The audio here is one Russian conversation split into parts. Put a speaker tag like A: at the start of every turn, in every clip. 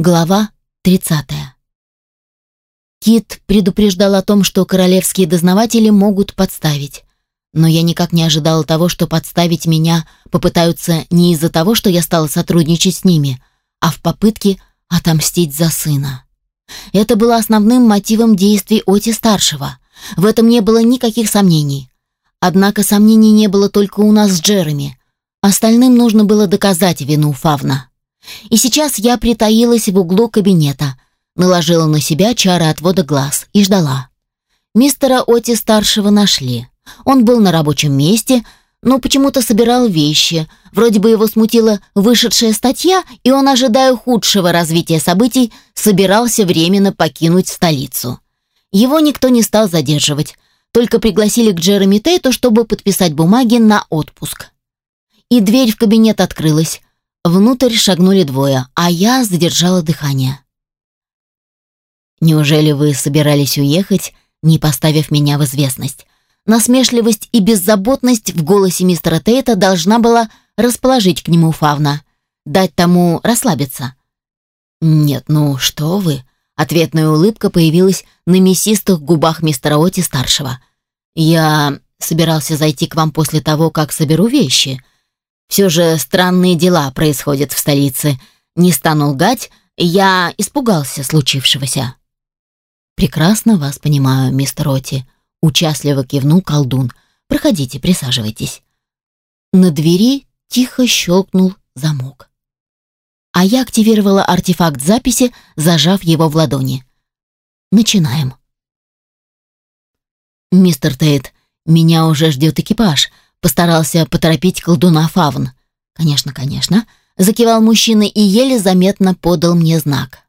A: Глава 30. Кит предупреждал о том, что королевские дознаватели могут подставить. Но я никак не ожидала того, что подставить меня попытаются не из-за того, что я стала сотрудничать с ними, а в попытке отомстить за сына. Это было основным мотивом действий Оти-старшего. В этом не было никаких сомнений. Однако сомнений не было только у нас с Джереми. Остальным нужно было доказать вину Фавна. И сейчас я притаилась в углу кабинета, наложила на себя чары отвода глаз и ждала. Мистера Оти-старшего нашли. Он был на рабочем месте, но почему-то собирал вещи. Вроде бы его смутила вышедшая статья, и он, ожидая худшего развития событий, собирался временно покинуть столицу. Его никто не стал задерживать, только пригласили к Джереми Тейту, чтобы подписать бумаги на отпуск. И дверь в кабинет открылась. Внутрь шагнули двое, а я задержала дыхание. «Неужели вы собирались уехать, не поставив меня в известность?» Насмешливость и беззаботность в голосе мистера Тейта должна была расположить к нему Фавна, дать тому расслабиться. «Нет, ну что вы?» Ответная улыбка появилась на мясистых губах мистера Оти-старшего. «Я собирался зайти к вам после того, как соберу вещи», все же странные дела происходят в столице. Не стану лгать, я испугался случившегося. Прекрасно вас понимаю, мистер Роти, участливо кивнул колдун. Проходите, присаживайтесь. На двери тихо щелкнул замок. А я активировала артефакт записи, зажав его в ладони. Начинаем. Мистер Тейт, меня уже ждет экипаж. Постарался поторопить колдуна Фавн. «Конечно, конечно», — закивал мужчина и еле заметно подал мне знак.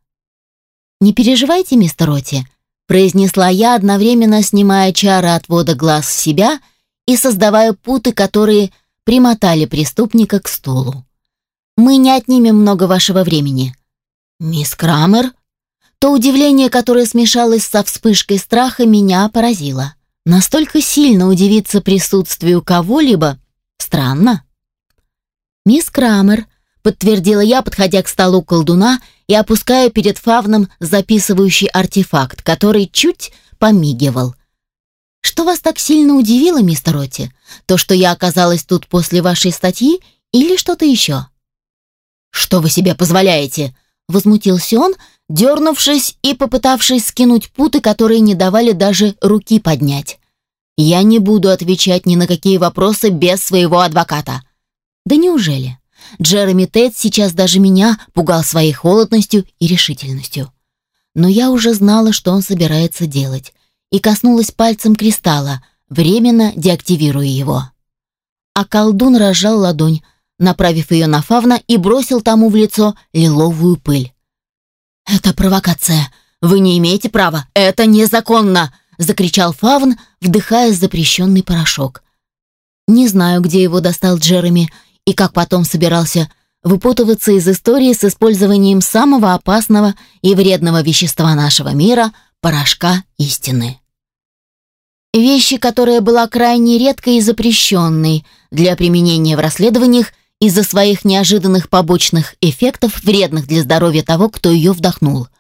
A: «Не переживайте, мистер Роти», — произнесла я, одновременно снимая чары отвода глаз с себя и создавая путы, которые примотали преступника к стулу. «Мы не отнимем много вашего времени». «Мисс Крамер?» То удивление, которое смешалось со вспышкой страха, меня поразило. Настолько сильно удивиться присутствию кого-либо странно. «Мисс Крамер», — подтвердила я, подходя к столу колдуна и опуская перед Фавном записывающий артефакт, который чуть помигивал. «Что вас так сильно удивило, мистер Роти? То, что я оказалась тут после вашей статьи или что-то еще?» «Что вы себе позволяете?» — возмутился он, дернувшись и попытавшись скинуть путы, которые не давали даже руки поднять. Я не буду отвечать ни на какие вопросы без своего адвоката. Да неужели? Джереми Тед сейчас даже меня пугал своей холодностью и решительностью. Но я уже знала, что он собирается делать, и коснулась пальцем кристалла, временно деактивируя его. А колдун разжал ладонь, направив ее на Фавна и бросил тому в лицо лиловую пыль. «Это провокация. Вы не имеете права. Это незаконно!» закричал Фавн, вдыхая запрещенный порошок. Не знаю, где его достал Джереми и как потом собирался выпутываться из истории с использованием самого опасного и вредного вещества нашего мира – порошка истины. Вещи, которая была крайне редкой и запрещенной для применения в расследованиях из-за своих неожиданных побочных эффектов, вредных для здоровья того, кто ее вдохнул –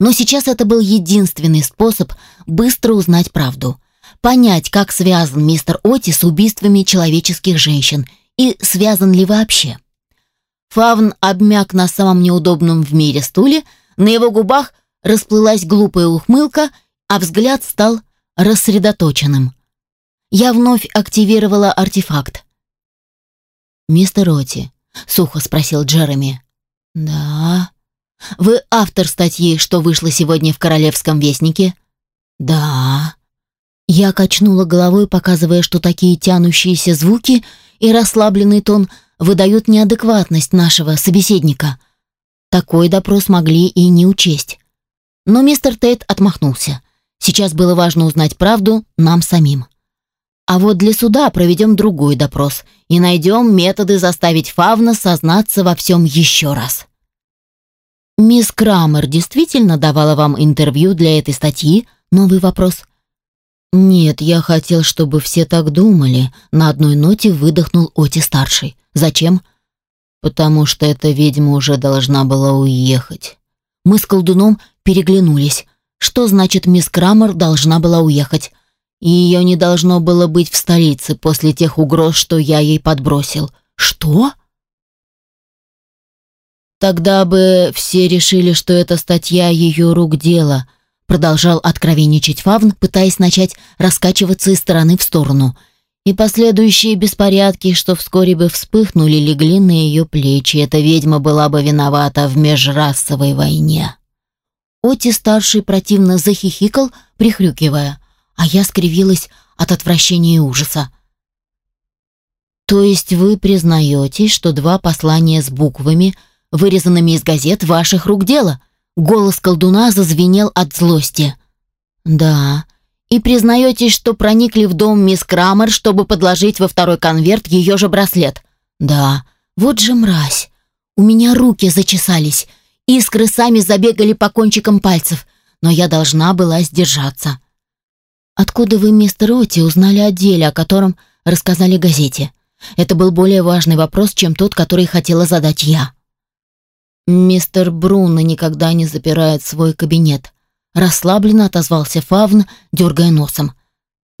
A: но сейчас это был единственный способ быстро узнать правду. Понять, как связан мистер Оти с убийствами человеческих женщин и связан ли вообще. Фавн обмяк на самом неудобном в мире стуле, на его губах расплылась глупая ухмылка, а взгляд стал рассредоточенным. Я вновь активировала артефакт. «Мистер Оти», — сухо спросил Джереми. «Да», вы автор статьи, что вышла сегодня в Королевском вестнике? Да. Я качнула головой, показывая, что такие тянущиеся звуки и расслабленный тон выдают неадекватность нашего собеседника. Такой допрос могли и не учесть. Но мистер Тейт отмахнулся. Сейчас было важно узнать правду нам самим. А вот для суда проведем другой допрос и найдем методы заставить Фавна сознаться во всем еще раз. «Мисс Крамер действительно давала вам интервью для этой статьи?» Новый вопрос. «Нет, я хотел, чтобы все так думали», — на одной ноте выдохнул Оти-старший. «Зачем?» «Потому что эта ведьма уже должна была уехать». Мы с колдуном переглянулись. Что значит мисс Крамер должна была уехать? Ее не должно было быть в столице после тех угроз, что я ей подбросил. Что? Тогда бы все решили, что это статья ее рук дело, продолжал откровенничать Фавн, пытаясь начать раскачиваться из стороны в сторону. И последующие беспорядки, что вскоре бы вспыхнули, легли на ее плечи. Эта ведьма была бы виновата в межрасовой войне. Оти-старший противно захихикал, прихрюкивая, а я скривилась от отвращения и ужаса. «То есть вы признаете, что два послания с буквами — вырезанными из газет ваших рук дело». Голос колдуна зазвенел от злости. «Да. И признаетесь, что проникли в дом мисс Крамер, чтобы подложить во второй конверт ее же браслет?» «Да. Вот же мразь. У меня руки зачесались. Искры сами забегали по кончикам пальцев, но я должна была сдержаться». «Откуда вы, мистер Оти, узнали о деле, о котором рассказали газете?» Это был более важный вопрос, чем тот, который хотела задать я. «Мистер Бруно никогда не запирает свой кабинет», — расслабленно отозвался Фавн, дергая носом.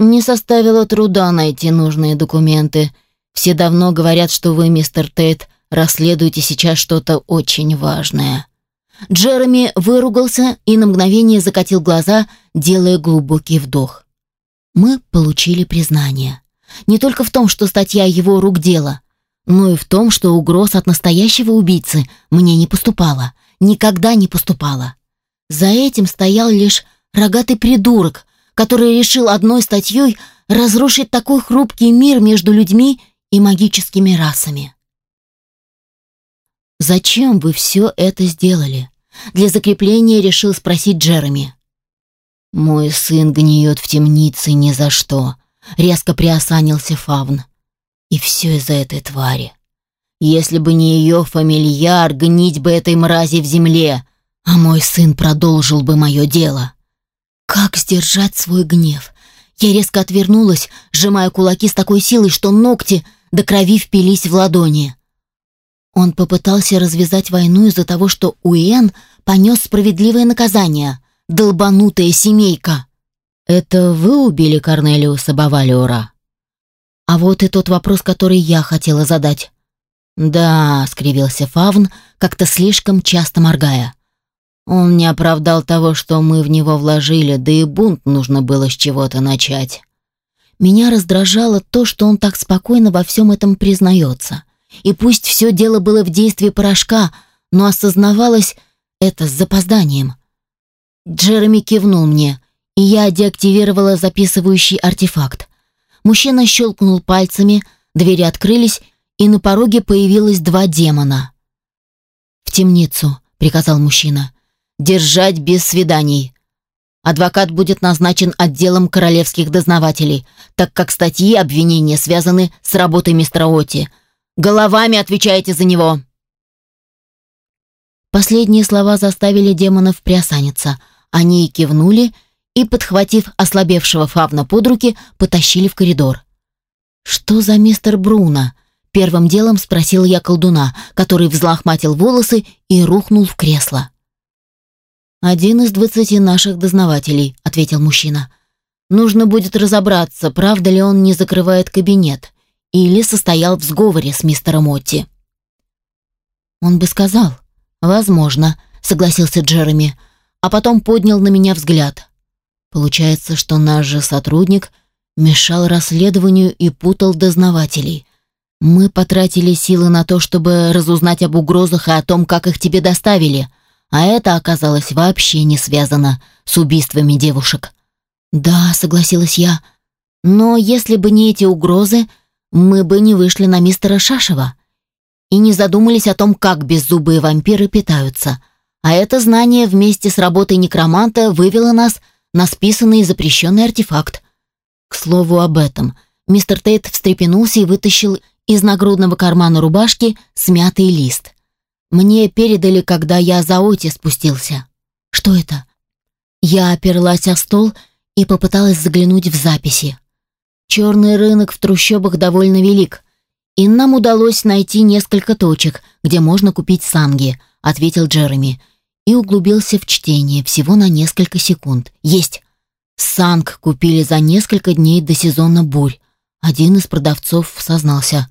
A: «Не составило труда найти нужные документы. Все давно говорят, что вы, мистер Тейт, расследуете сейчас что-то очень важное». Джереми выругался и на мгновение закатил глаза, делая глубокий вдох. Мы получили признание. Не только в том, что статья его рук дело, но и в том, что угроз от настоящего убийцы мне не поступало, никогда не поступало. За этим стоял лишь рогатый придурок, который решил одной статьей разрушить такой хрупкий мир между людьми и магическими расами. «Зачем вы все это сделали?» Для закрепления решил спросить Джереми. «Мой сын гниет в темнице ни за что», — резко приосанился Фавн. И все из-за этой твари. Если бы не ее фамильяр, гнить бы этой мрази в земле, а мой сын продолжил бы мое дело. Как сдержать свой гнев? Я резко отвернулась, сжимая кулаки с такой силой, что ногти до крови впились в ладони. Он попытался развязать войну из-за того, что Уэн понес справедливое наказание. Долбанутая семейка. «Это вы убили Корнелиуса Бавалиора?» А вот и тот вопрос, который я хотела задать. «Да», — скривился Фавн, как-то слишком часто моргая. «Он не оправдал того, что мы в него вложили, да и бунт нужно было с чего-то начать». Меня раздражало то, что он так спокойно во всем этом признается. И пусть все дело было в действии порошка, но осознавалось это с запозданием. Джереми кивнул мне, и я деактивировала записывающий артефакт. Мужчина щелкнул пальцами, двери открылись, и на пороге появилось два демона. «В темницу», — приказал мужчина. «Держать без свиданий. Адвокат будет назначен отделом королевских дознавателей, так как статьи обвинения связаны с работой мистера Оти. Головами отвечаете за него». Последние слова заставили демонов приосаниться. Они кивнули и, подхватив ослабевшего Фавна под руки, потащили в коридор. «Что за мистер Бруно?» — первым делом спросил я колдуна, который взлохматил волосы и рухнул в кресло. «Один из двадцати наших дознавателей», — ответил мужчина. «Нужно будет разобраться, правда ли он не закрывает кабинет или состоял в сговоре с мистером Отти». «Он бы сказал». «Возможно», — согласился Джереми, а потом поднял на меня взгляд. Получается, что наш же сотрудник мешал расследованию и путал дознавателей. Мы потратили силы на то, чтобы разузнать об угрозах и о том, как их тебе доставили, а это оказалось вообще не связано с убийствами девушек. Да, согласилась я. Но если бы не эти угрозы, мы бы не вышли на мистера Шашева и не задумались о том, как беззубые вампиры питаются. А это знание вместе с работой некроманта вывело нас на списанный запрещенный артефакт. К слову об этом, мистер Тейт встрепенулся и вытащил из нагрудного кармана рубашки смятый лист. Мне передали, когда я за Оти спустился. Что это? Я оперлась о стол и попыталась заглянуть в записи. Черный рынок в трущобах довольно велик, и нам удалось найти несколько точек, где можно купить санги, ответил Джереми. И углубился в чтение всего на несколько секунд. Есть. Санг купили за несколько дней до сезона бурь. Один из продавцов сознался.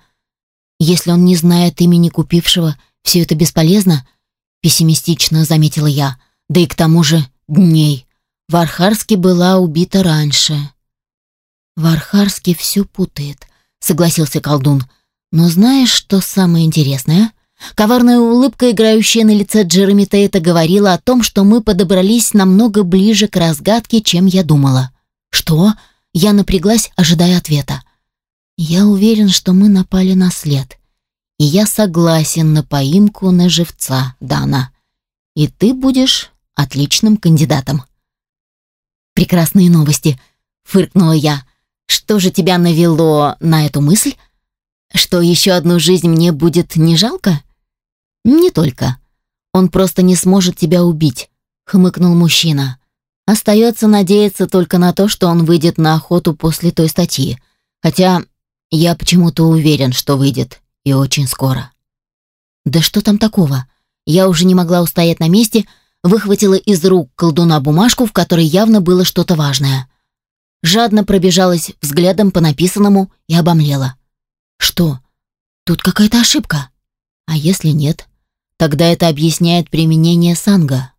A: Если он не знает имени купившего, все это бесполезно, пессимистично заметила я. Да и к тому же дней. В Архарске была убита раньше. В Архарске все путает, согласился колдун. Но знаешь, что самое интересное? Коварная улыбка, играющая на лице Джереми Тейта, говорила о том, что мы подобрались намного ближе к разгадке, чем я думала. «Что?» Я напряглась, ожидая ответа. «Я уверен, что мы напали на след. И я согласен на поимку на живца, Дана. И ты будешь отличным кандидатом». «Прекрасные новости», — фыркнула я. «Что же тебя навело на эту мысль? Что еще одну жизнь мне будет не жалко?» «Не только. Он просто не сможет тебя убить», — хмыкнул мужчина. «Остается надеяться только на то, что он выйдет на охоту после той статьи. Хотя я почему-то уверен, что выйдет, и очень скоро». «Да что там такого?» Я уже не могла устоять на месте, выхватила из рук колдуна бумажку, в которой явно было что-то важное. Жадно пробежалась взглядом по написанному и обомлела. «Что? Тут какая-то ошибка?» А если нет, тогда это объясняет применение санга.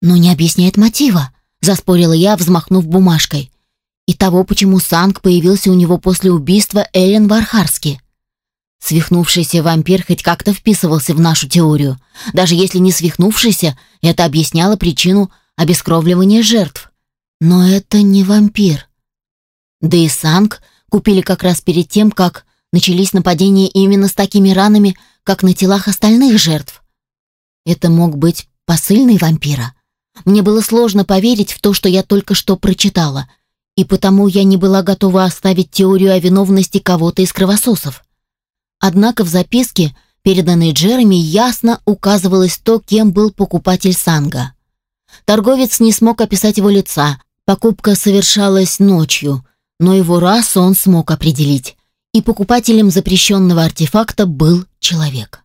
A: Но не объясняет мотива, заспорила я, взмахнув бумажкой. И того, почему санг появился у него после убийства Эллен Вархарски. Свихнувшийся вампир хоть как-то вписывался в нашу теорию. Даже если не свихнувшийся, это объясняло причину обескровливания жертв. Но это не вампир. Да и санг купили как раз перед тем, как начались нападения именно с такими ранами, как на телах остальных жертв. Это мог быть посыльный вампира. Мне было сложно поверить в то, что я только что прочитала, и потому я не была готова оставить теорию о виновности кого-то из кровососов. Однако в записке, переданной Джереми, ясно указывалось то, кем был покупатель Санга. Торговец не смог описать его лица, покупка совершалась ночью, но его расу он смог определить и покупателем запрещенного артефакта был человек.